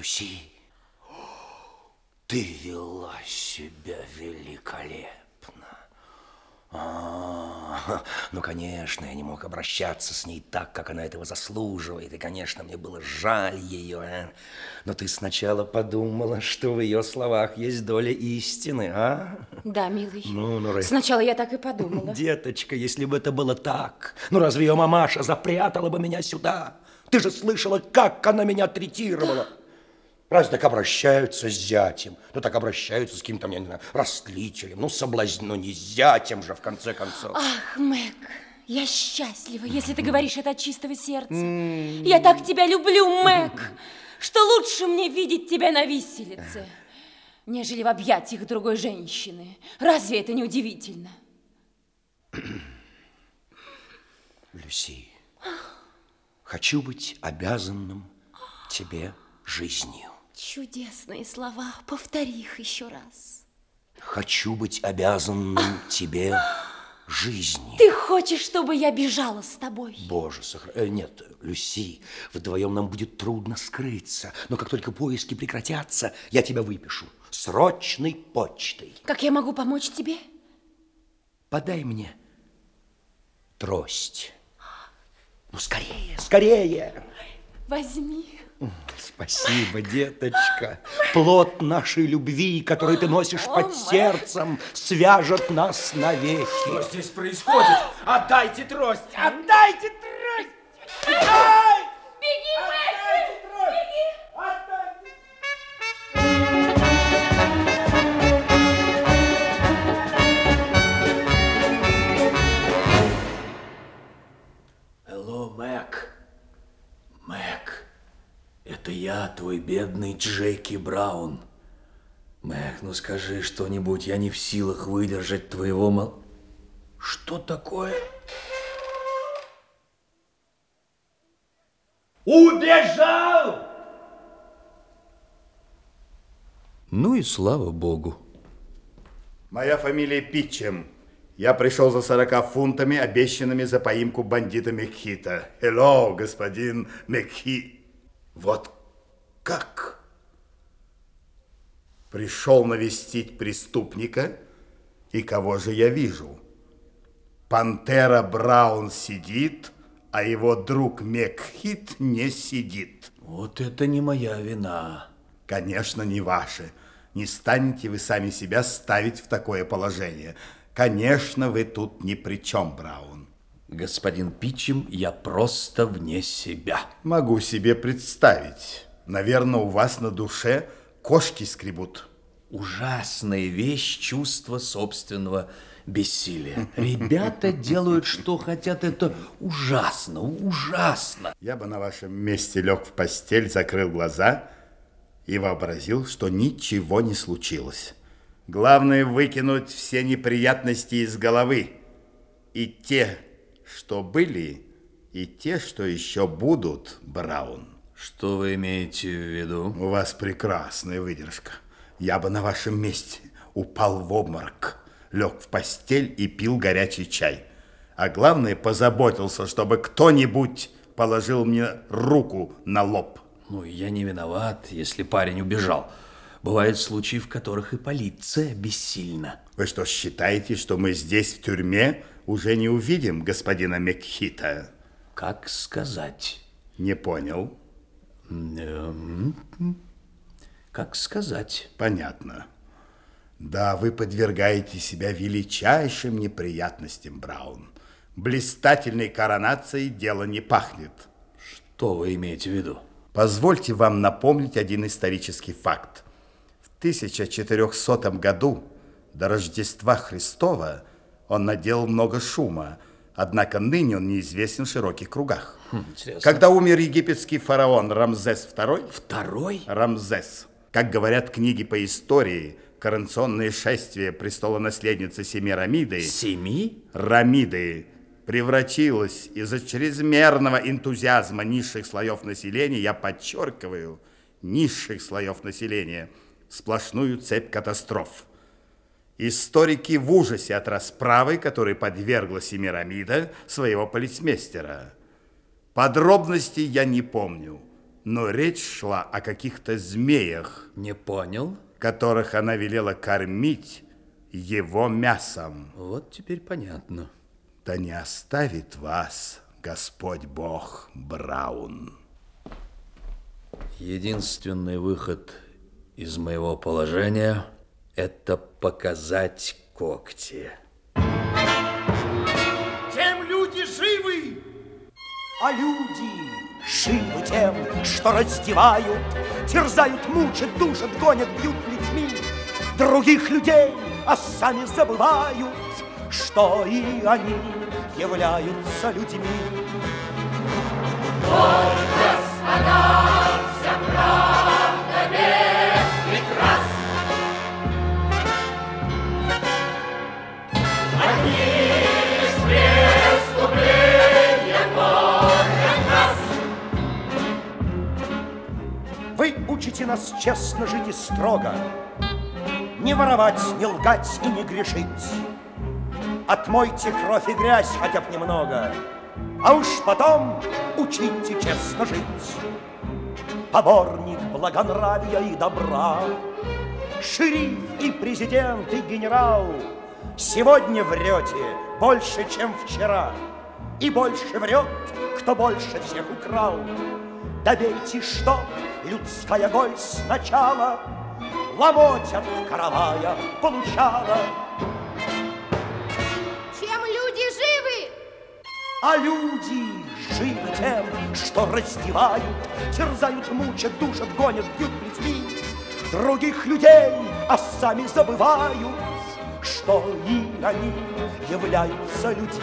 Люси, ты вела себя великолепно. А, ну, конечно, я не мог обращаться с ней так, как она этого заслуживает. И, конечно, мне было жаль ее. А? Но ты сначала подумала, что в ее словах есть доля истины, а? Да, милый. Ну, ну, Сначала я так и подумала. Деточка, если бы это было так, ну разве ее мамаша запрятала бы меня сюда? Ты же слышала, как она меня третировала. Да. Разве так обращаются с зятем? Ну, так обращаются с каким-то, я не знаю, растлителем, ну, соблазн, ну, не с зятем же, в конце концов. Ах, Мэг, я счастлива, если ты говоришь это от чистого сердца. Я так тебя люблю, Мэг, что лучше мне видеть тебя на виселице, нежели в объятиях другой женщины. Разве это не удивительно? Люси, хочу быть обязанным тебе жизнью. Чудесные слова. Повтори их еще раз. Хочу быть обязанным тебе жизнью. Ты хочешь, чтобы я бежала с тобой? Боже, сохрани... Э, нет, Люси, вдвоем нам будет трудно скрыться. Но как только поиски прекратятся, я тебя выпишу. Срочной почтой. Как я могу помочь тебе? Подай мне трость. Ну, скорее, скорее. Возьми. Спасибо, деточка. Плод нашей любви, который ты носишь под сердцем, свяжет нас навеки. Что здесь происходит? Отдайте трость! Отдайте трость! Я, твой бедный Джеки Браун. Мэг, ну скажи что-нибудь, я не в силах выдержать твоего мол... Что такое? Убежал! Ну и слава богу. Моя фамилия Питчем. Я пришел за 40 фунтами, обещанными за поимку бандита Мекхита. Hello, господин Мекхит. Вот как? Пришел навестить преступника, и кого же я вижу? Пантера Браун сидит, а его друг Мекхит не сидит. Вот это не моя вина. Конечно, не ваша. Не станете вы сами себя ставить в такое положение. Конечно, вы тут ни при чем, Браун. Господин Питчем, я просто вне себя. Могу себе представить. Наверное, у вас на душе кошки скребут. Ужасная вещь чувство собственного бессилия. Ребята делают, что хотят. Это ужасно, ужасно. Я бы на вашем месте лег в постель, закрыл глаза и вообразил, что ничего не случилось. Главное выкинуть все неприятности из головы. И те, что были, и те, что еще будут, Браун. Что вы имеете в виду? У вас прекрасная выдержка. Я бы на вашем месте упал в обморок, лег в постель и пил горячий чай. А главное, позаботился, чтобы кто-нибудь положил мне руку на лоб. Ну, я не виноват, если парень убежал. Бывают случаи, в которых и полиция бессильна. Вы что, считаете, что мы здесь, в тюрьме, уже не увидим господина Мекхита. Как сказать? Не понял. Эм, как сказать? Понятно. Да, вы подвергаете себя величайшим неприятностям, Браун. Блистательной коронацией дело не пахнет. Что вы имеете в виду? Позвольте вам напомнить один исторический факт. В 1400 году до Рождества Христова он наделал много шума, однако ныне он неизвестен в широких кругах. Хм, Когда умер египетский фараон Рамзес II... Второй? Рамзес. Как говорят книги по истории, коронационное шествие престола наследницы Семирамиды... Семи? Рамиды превратилось из-за чрезмерного энтузиазма низших слоев населения, я подчеркиваю, низших слоев населения, сплошную цепь катастроф. Историки в ужасе от расправы, которой подвергла Семирамида своего полицмейстера. Подробностей я не помню, но речь шла о каких-то змеях, Не понял? которых она велела кормить его мясом. Вот теперь понятно. Да не оставит вас Господь Бог Браун. Единственный выход из моего положения – это показать когти. Тем люди живы, а люди живы тем, что раздевают, терзают, мучат, душат, гонят, бьют плетьми других людей, а сами забывают, что и они являются людьми. Вы учите нас честно жить и строго, Не воровать, не лгать и не грешить. Отмойте кровь и грязь хотя бы немного, А уж потом учите честно жить. Поборник благонравия и добра, Шериф и президент и генерал, Сегодня врете больше, чем вчера, И больше врет, кто больше всех украл. Добейте, что людская голь сначала Ломоть от каравая получала, Чем люди живы? А люди живы тем, что раздевают, терзают, мучат, душат, гонят, бьют плетьми других людей, а сами забывают, что и они являются людьми.